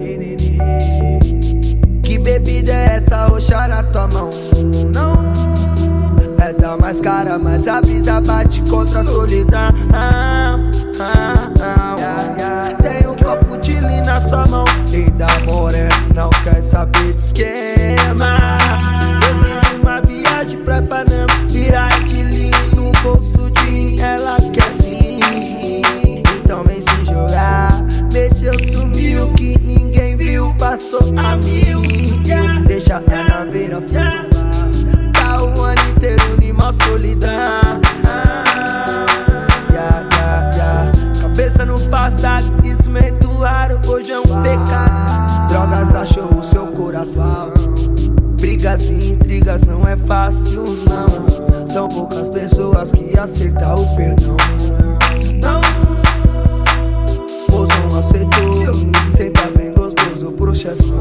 iriri. Que bebida é essa roxa na tua mão? Não é da mais cara, mas a vida bate contra a solidão. Ah, ah, ah. Tem um copo de lean na sua mão e da morena não quer saber de esquema. Passado, instrumento raro, hoje é um pecado. Drogas achou o seu coração. Brigas e intrigas não é fácil, não. São poucas pessoas que acertam o perdão. Não, mozão aceitou. Senta bem gostoso pro chefão.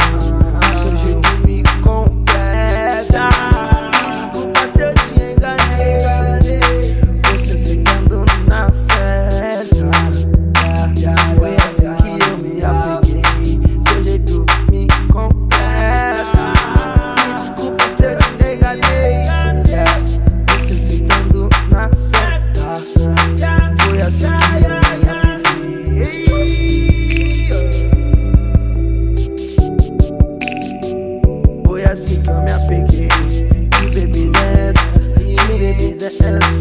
Foi assim que eu me apeguei. Que bebida é essa? Que bebida é essa?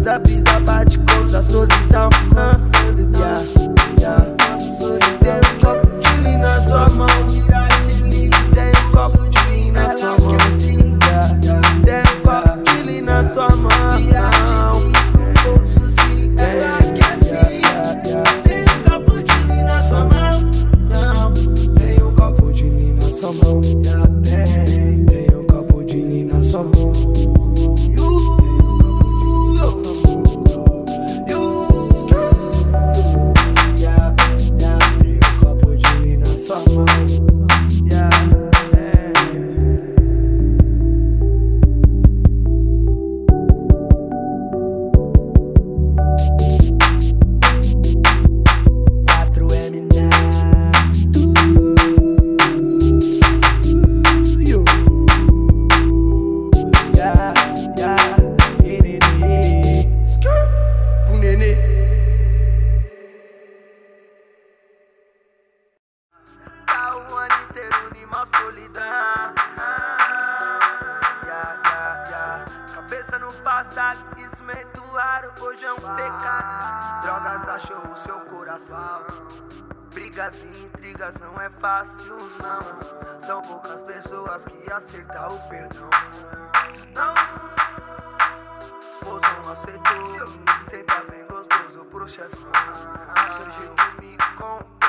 Mas a brisa bate contra a solidão ah, yeah, yeah. Um copo de na sua mão numa solidão. Yeah, yeah, yeah. Cabeça no passado, instrumento raro, hoje é um pecado. Drogas achou o seu coração. Brigas e intrigas não é fácil, não. São poucas pessoas que acertam o perdão. Não, mozão aceitou. Senta bem gostoso pro chefão. Jeito me completa.